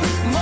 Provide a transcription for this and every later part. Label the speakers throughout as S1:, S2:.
S1: more.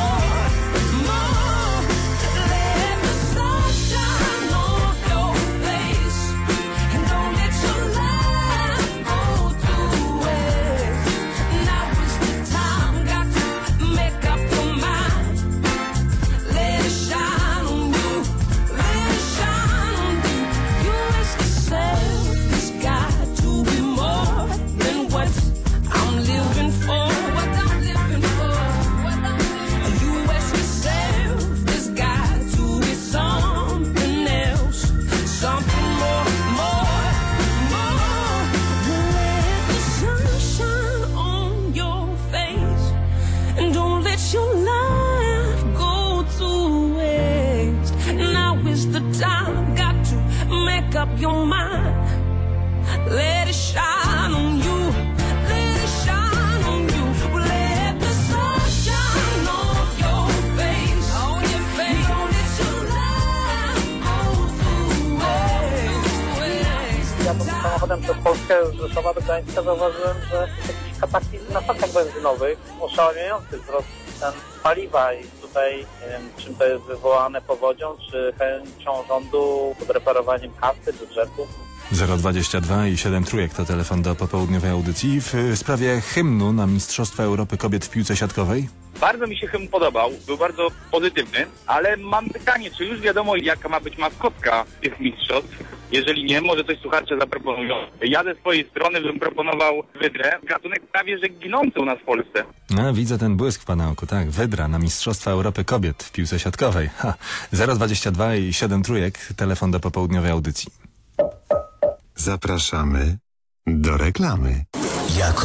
S1: Shine. Let it shine on you. Let it shine on you. Let the sun shine on your your your
S2: do Gdańska zauważyłem, że jakiś kataklizm na oszałamiający wzrost cen paliwa i tutaj nie wiem, czym to jest wywołane powodzią, czy chęcią rządu podreperowaniem kasy, budżetu.
S3: 022 i 7 trójek to telefon do popołudniowej audycji. W y, sprawie hymnu na Mistrzostwa Europy Kobiet w piłce siatkowej.
S4: Bardzo mi się hymn podobał, był bardzo pozytywny, ale mam pytanie, czy już wiadomo jaka ma być maskotka tych mistrzostw? Jeżeli nie, może coś słuchacze zaproponują. Ja ze swojej strony bym proponował wydrę, gatunek prawie że ginący u nas w Polsce.
S3: No, widzę ten błysk w pana oku, tak. Wydra na Mistrzostwa Europy Kobiet w piłce siatkowej. Ha. 022 i 7 trójek telefon do popołudniowej audycji.
S5: Zapraszamy do reklamy.
S6: Jako